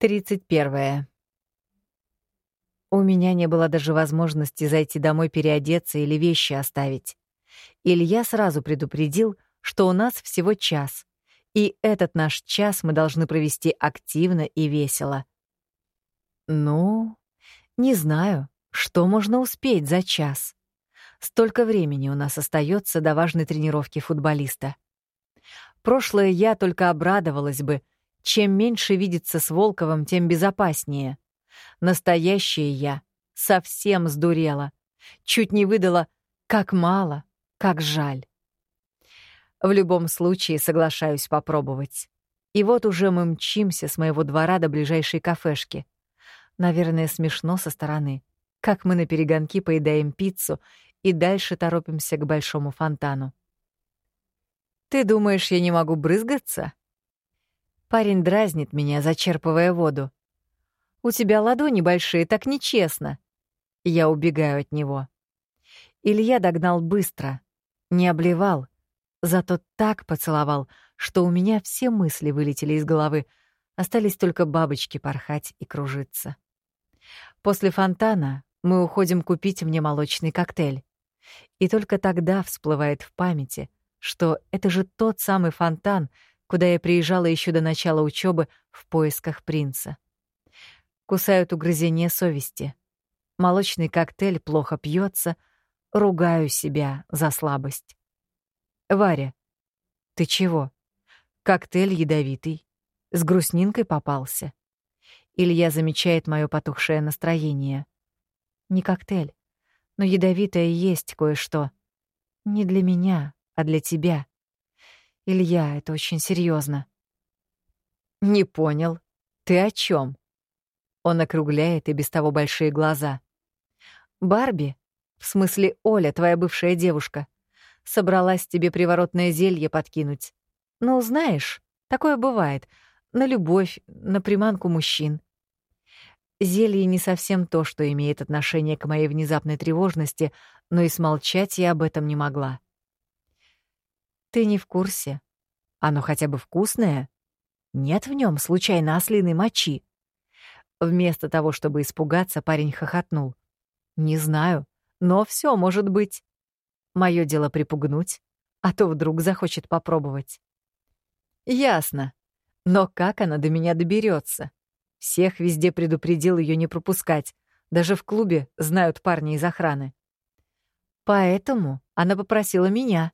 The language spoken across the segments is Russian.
31. У меня не было даже возможности зайти домой переодеться или вещи оставить. Илья сразу предупредил, что у нас всего час, и этот наш час мы должны провести активно и весело. Ну, не знаю, что можно успеть за час. Столько времени у нас остается до важной тренировки футболиста. Прошлое я только обрадовалась бы, чем меньше видеться с Волковым, тем безопаснее. Настоящее я совсем сдурела. Чуть не выдала, как мало, как жаль. В любом случае соглашаюсь попробовать. И вот уже мы мчимся с моего двора до ближайшей кафешки. Наверное, смешно со стороны, как мы на перегонки поедаем пиццу и дальше торопимся к большому фонтану. «Ты думаешь, я не могу брызгаться?» Парень дразнит меня, зачерпывая воду. «У тебя ладони большие, так нечестно». Я убегаю от него. Илья догнал быстро, не обливал, зато так поцеловал, что у меня все мысли вылетели из головы, остались только бабочки порхать и кружиться. После фонтана мы уходим купить мне молочный коктейль. И только тогда всплывает в памяти, что это же тот самый фонтан, куда я приезжала еще до начала учебы в поисках принца. Кусают угрызения совести. Молочный коктейль плохо пьется, ругаю себя за слабость. Варя, ты чего? Коктейль ядовитый. С грустнинкой попался. Илья замечает мое потухшее настроение. Не коктейль, но ядовитое есть кое-что. Не для меня, а для тебя. Илья, это очень серьезно. Не понял. Ты о чем? Он округляет и без того большие глаза. Барби, в смысле Оля, твоя бывшая девушка, собралась тебе приворотное зелье подкинуть. Ну, знаешь, такое бывает. На любовь, на приманку мужчин. Зелье не совсем то, что имеет отношение к моей внезапной тревожности, но и смолчать я об этом не могла. Ты не в курсе. Оно хотя бы вкусное? Нет в нем случайно ослиной мочи. Вместо того, чтобы испугаться, парень хохотнул. Не знаю, но все может быть. Мое дело припугнуть, а то вдруг захочет попробовать. Ясно. Но как она до меня доберется? Всех везде предупредил ее не пропускать. Даже в клубе знают парни из охраны. Поэтому она попросила меня.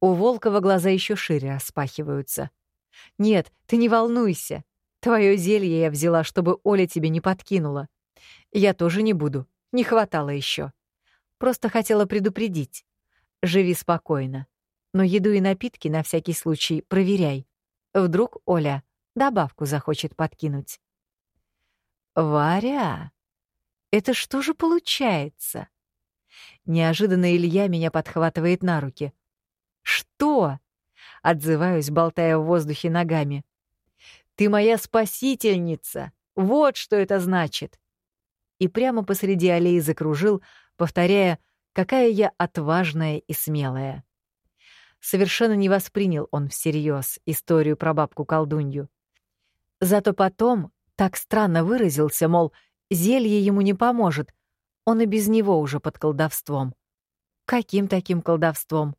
У Волкова глаза еще шире распахиваются. «Нет, ты не волнуйся. Твое зелье я взяла, чтобы Оля тебе не подкинула. Я тоже не буду. Не хватало еще. Просто хотела предупредить. Живи спокойно. Но еду и напитки на всякий случай проверяй. Вдруг Оля добавку захочет подкинуть. «Варя, это что же получается?» Неожиданно Илья меня подхватывает на руки. «Что?» — отзываюсь, болтая в воздухе ногами. «Ты моя спасительница! Вот что это значит!» И прямо посреди аллеи закружил, повторяя, какая я отважная и смелая. Совершенно не воспринял он всерьез историю про бабку-колдунью. Зато потом так странно выразился, мол, зелье ему не поможет, он и без него уже под колдовством. Каким таким колдовством?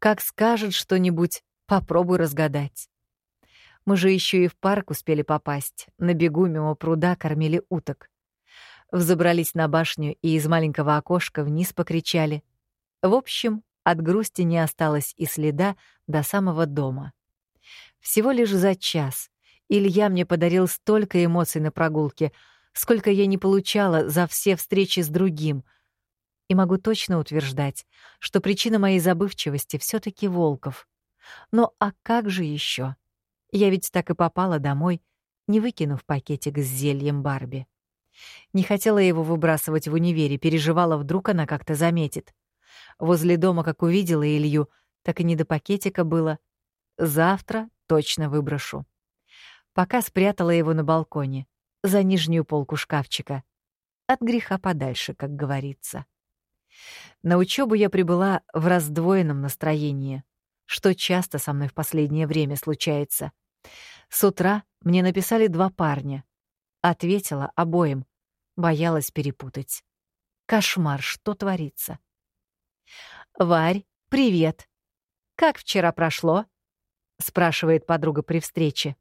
Как скажет что-нибудь, попробуй разгадать. Мы же еще и в парк успели попасть, на бегу мимо пруда кормили уток. Взобрались на башню и из маленького окошка вниз покричали. В общем, от грусти не осталось и следа до самого дома. Всего лишь за час Илья мне подарил столько эмоций на прогулке, сколько я не получала за все встречи с другим — и могу точно утверждать, что причина моей забывчивости все таки Волков. Но а как же еще? Я ведь так и попала домой, не выкинув пакетик с зельем Барби. Не хотела его выбрасывать в универе, переживала, вдруг она как-то заметит. Возле дома, как увидела Илью, так и не до пакетика было. Завтра точно выброшу. Пока спрятала его на балконе, за нижнюю полку шкафчика. От греха подальше, как говорится. На учебу я прибыла в раздвоенном настроении, что часто со мной в последнее время случается. С утра мне написали два парня. Ответила обоим. Боялась перепутать. Кошмар, что творится. «Варь, привет. Как вчера прошло?» — спрашивает подруга при встрече.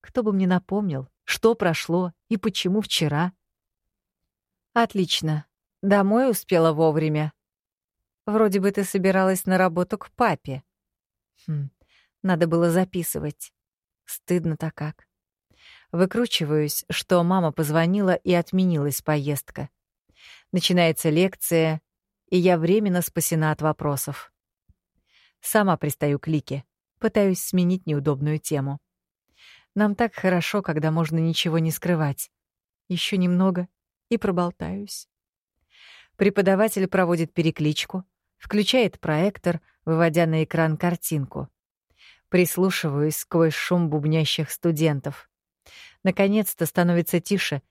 Кто бы мне напомнил, что прошло и почему вчера? Отлично. Домой успела вовремя. Вроде бы ты собиралась на работу к папе. Хм, надо было записывать. Стыдно-то как. Выкручиваюсь, что мама позвонила и отменилась поездка. Начинается лекция, и я временно спасена от вопросов. Сама пристаю к Лике, пытаюсь сменить неудобную тему. Нам так хорошо, когда можно ничего не скрывать. Еще немного и проболтаюсь. Преподаватель проводит перекличку, включает проектор, выводя на экран картинку. Прислушиваюсь сквозь шум бубнящих студентов. Наконец-то становится тише,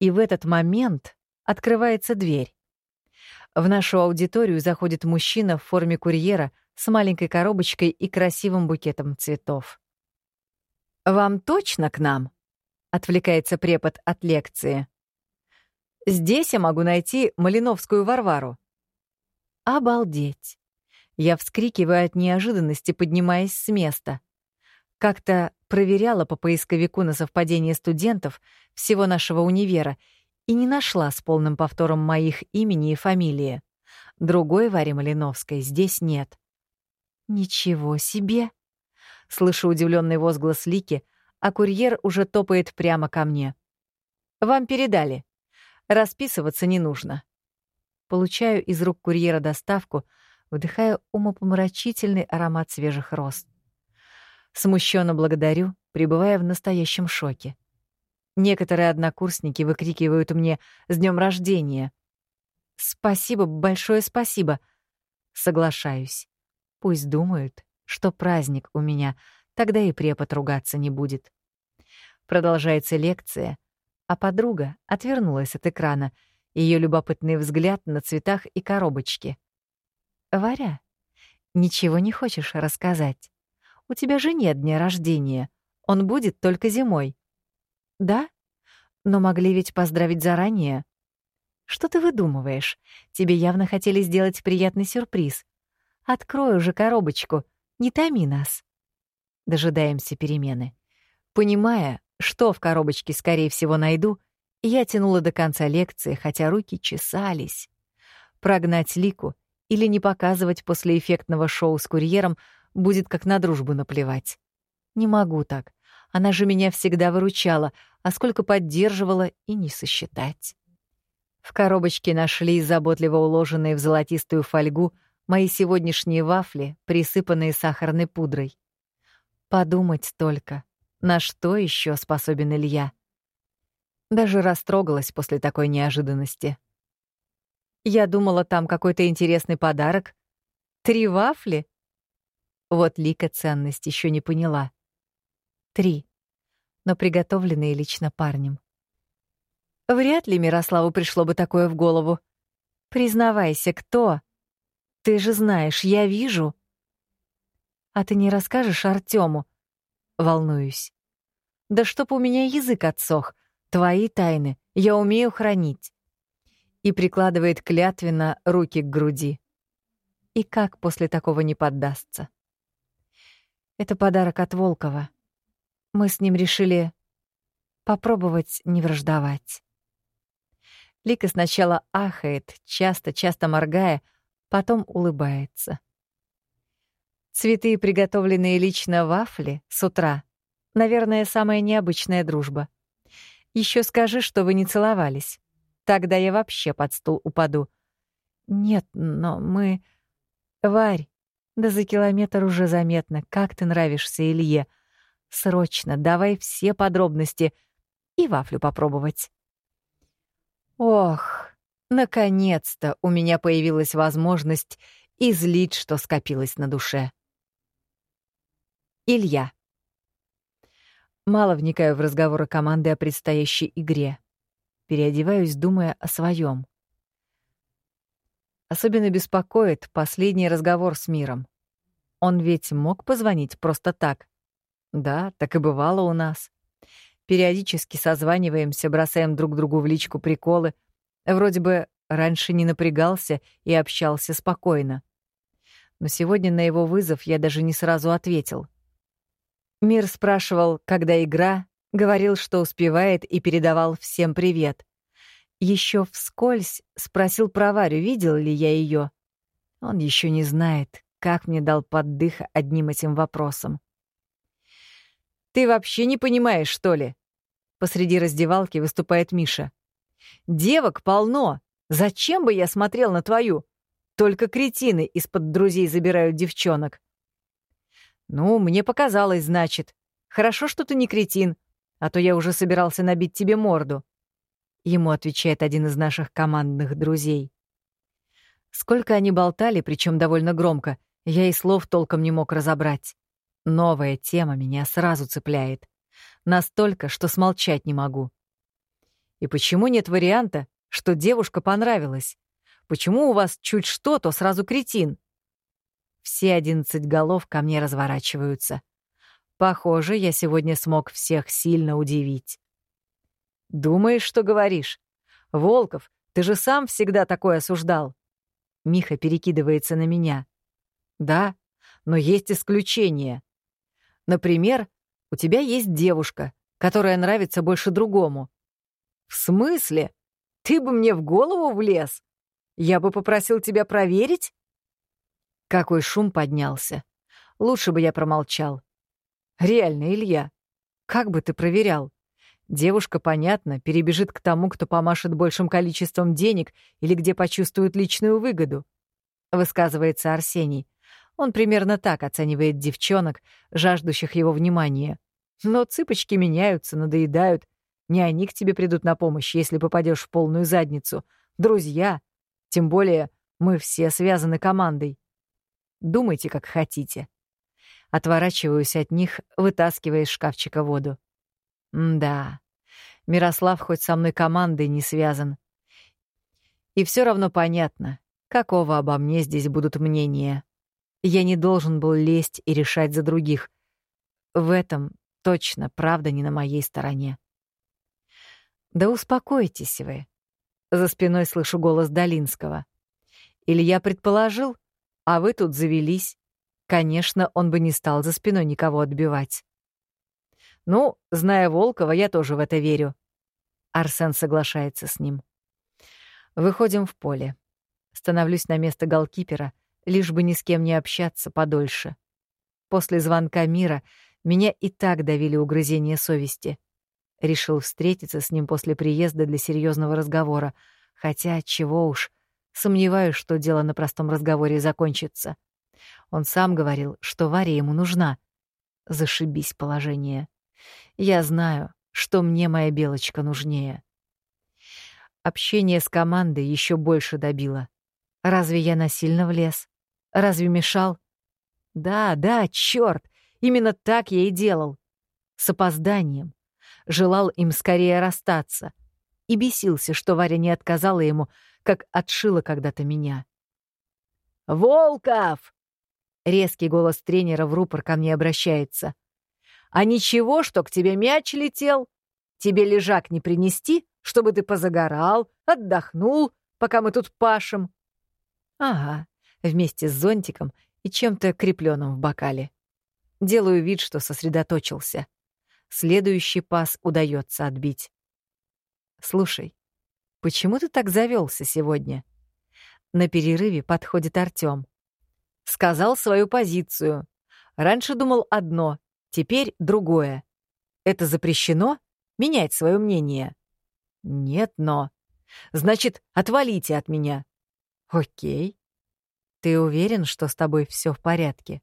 и в этот момент открывается дверь. В нашу аудиторию заходит мужчина в форме курьера с маленькой коробочкой и красивым букетом цветов. «Вам точно к нам?» — отвлекается препод от лекции. «Здесь я могу найти Малиновскую Варвару». «Обалдеть!» Я вскрикиваю от неожиданности, поднимаясь с места. Как-то проверяла по поисковику на совпадение студентов всего нашего универа и не нашла с полным повтором моих имени и фамилии. Другой Вари Малиновской здесь нет. «Ничего себе!» Слышу удивленный возглас Лики, а курьер уже топает прямо ко мне. «Вам передали. Расписываться не нужно». Получаю из рук курьера доставку — вдыхая умопомрачительный аромат свежих роз. Смущенно благодарю, пребывая в настоящем шоке. Некоторые однокурсники выкрикивают мне «С днем рождения!» «Спасибо, большое спасибо!» Соглашаюсь. Пусть думают, что праздник у меня, тогда и препод ругаться не будет. Продолжается лекция, а подруга отвернулась от экрана, ее любопытный взгляд на цветах и коробочке — Варя, ничего не хочешь рассказать? У тебя же нет дня рождения. Он будет только зимой. Да? Но могли ведь поздравить заранее. Что ты выдумываешь? Тебе явно хотели сделать приятный сюрприз. Открой уже коробочку. Не томи нас. Дожидаемся перемены. Понимая, что в коробочке, скорее всего, найду, я тянула до конца лекции, хотя руки чесались. Прогнать Лику или не показывать после эффектного шоу с курьером будет как на дружбу наплевать. Не могу так. Она же меня всегда выручала, а сколько поддерживала и не сосчитать. В коробочке нашли заботливо уложенные в золотистую фольгу мои сегодняшние вафли, присыпанные сахарной пудрой. Подумать только, на что еще способен Илья. Даже растрогалась после такой неожиданности. Я думала, там какой-то интересный подарок. Три вафли? Вот Лика ценность еще не поняла. Три, но приготовленные лично парнем. Вряд ли Мирославу пришло бы такое в голову. Признавайся, кто? Ты же знаешь, я вижу. А ты не расскажешь Артему? Волнуюсь. Да чтоб у меня язык отсох. Твои тайны я умею хранить и прикладывает клятвенно руки к груди. И как после такого не поддастся? Это подарок от Волкова. Мы с ним решили попробовать не враждовать. Лика сначала ахает, часто-часто моргая, потом улыбается. Цветы, приготовленные лично вафли, с утра. Наверное, самая необычная дружба. Еще скажи, что вы не целовались. Тогда я вообще под стул упаду. Нет, но мы... Варь, да за километр уже заметно, как ты нравишься Илье. Срочно давай все подробности и вафлю попробовать. Ох, наконец-то у меня появилась возможность излить, что скопилось на душе. Илья. Мало вникаю в разговоры команды о предстоящей игре переодеваюсь, думая о своем. Особенно беспокоит последний разговор с миром. Он ведь мог позвонить просто так. Да, так и бывало у нас. Периодически созваниваемся, бросаем друг другу в личку приколы. Вроде бы раньше не напрягался и общался спокойно. Но сегодня на его вызов я даже не сразу ответил. Мир спрашивал, когда игра, говорил, что успевает, и передавал всем привет. Еще вскользь спросил про Варю, видел ли я ее. Он еще не знает, как мне дал поддых одним этим вопросом. «Ты вообще не понимаешь, что ли?» Посреди раздевалки выступает Миша. «Девок полно. Зачем бы я смотрел на твою? Только кретины из-под друзей забирают девчонок». «Ну, мне показалось, значит. Хорошо, что ты не кретин, а то я уже собирался набить тебе морду». Ему отвечает один из наших командных друзей. Сколько они болтали, причем довольно громко, я и слов толком не мог разобрать. Новая тема меня сразу цепляет. Настолько, что смолчать не могу. И почему нет варианта, что девушка понравилась? Почему у вас чуть что, то сразу кретин? Все одиннадцать голов ко мне разворачиваются. Похоже, я сегодня смог всех сильно удивить. Думаешь, что говоришь? Волков, ты же сам всегда такое осуждал. Миха перекидывается на меня. Да, но есть исключения. Например, у тебя есть девушка, которая нравится больше другому. В смысле? Ты бы мне в голову влез? Я бы попросил тебя проверить? Какой шум поднялся. Лучше бы я промолчал. Реально, Илья, как бы ты проверял? Девушка, понятно, перебежит к тому, кто помашет большим количеством денег или где почувствует личную выгоду. Высказывается Арсений. Он примерно так оценивает девчонок, жаждущих его внимания. Но цыпочки меняются, надоедают. Не они к тебе придут на помощь, если попадешь в полную задницу. Друзья. Тем более мы все связаны командой. Думайте, как хотите. Отворачиваюсь от них, вытаскивая из шкафчика воду. М да, Мирослав хоть со мной командой не связан. И все равно понятно, какого обо мне здесь будут мнения. Я не должен был лезть и решать за других. В этом точно правда не на моей стороне. «Да успокойтесь вы», — за спиной слышу голос Долинского. Илья предположил, а вы тут завелись. Конечно, он бы не стал за спиной никого отбивать. Ну, зная Волкова, я тоже в это верю. Арсен соглашается с ним. Выходим в поле. Становлюсь на место голкипера, лишь бы ни с кем не общаться подольше. После звонка мира меня и так давили угрызения совести. Решил встретиться с ним после приезда для серьезного разговора, хотя чего уж, сомневаюсь, что дело на простом разговоре закончится. Он сам говорил, что Варя ему нужна. Зашибись положение. Я знаю, что мне моя белочка нужнее. Общение с командой еще больше добило. Разве я насильно влез? Разве мешал? Да, да, черт, именно так я и делал. С опозданием. Желал им скорее расстаться. И бесился, что Варя не отказала ему, как отшила когда-то меня. «Волков!» Резкий голос тренера в рупор ко мне обращается. А ничего, что к тебе мяч летел? Тебе лежак не принести, чтобы ты позагорал, отдохнул, пока мы тут пашем? Ага, вместе с зонтиком и чем-то крепленным в бокале. Делаю вид, что сосредоточился. Следующий пас удается отбить. Слушай, почему ты так завелся сегодня? На перерыве подходит Артём. Сказал свою позицию. Раньше думал одно, Теперь другое. Это запрещено? Менять свое мнение? Нет, но... Значит, отвалите от меня. Окей. Ты уверен, что с тобой все в порядке?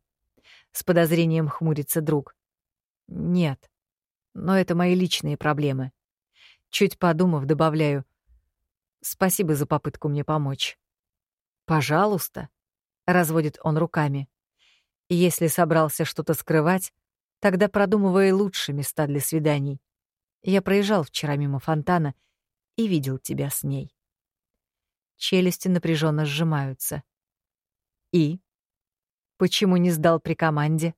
С подозрением хмурится друг. Нет. Но это мои личные проблемы. Чуть подумав, добавляю. Спасибо за попытку мне помочь. Пожалуйста. Разводит он руками. Если собрался что-то скрывать, Тогда продумывай лучше места для свиданий. Я проезжал вчера мимо фонтана и видел тебя с ней. Челюсти напряженно сжимаются. И? Почему не сдал при команде?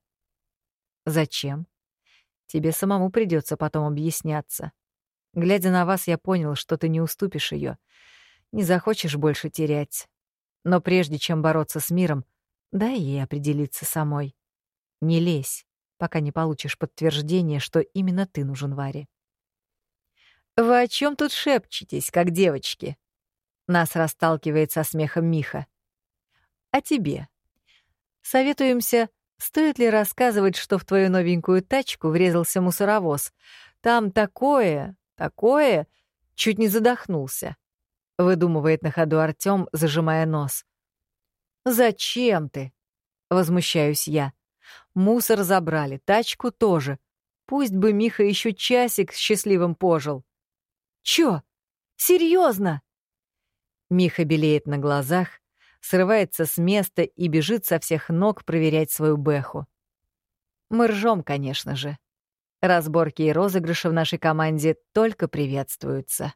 Зачем? Тебе самому придется потом объясняться. Глядя на вас, я понял, что ты не уступишь ее, не захочешь больше терять. Но прежде чем бороться с миром, дай ей определиться самой. Не лезь, пока не получишь подтверждение, что именно ты нужен Варе. «Вы о чем тут шепчетесь, как девочки?» Нас расталкивает со смехом Миха. «А тебе?» «Советуемся Стоит ли рассказывать, что в твою новенькую тачку врезался мусоровоз? Там такое, такое, чуть не задохнулся. Выдумывает на ходу Артём, зажимая нос. Зачем ты? Возмущаюсь я. Мусор забрали, тачку тоже. Пусть бы Миха еще часик счастливым пожил. Чё? Серьезно? Миха белеет на глазах, срывается с места и бежит со всех ног проверять свою бэху. Мы ржем, конечно же. Разборки и розыгрыши в нашей команде только приветствуются.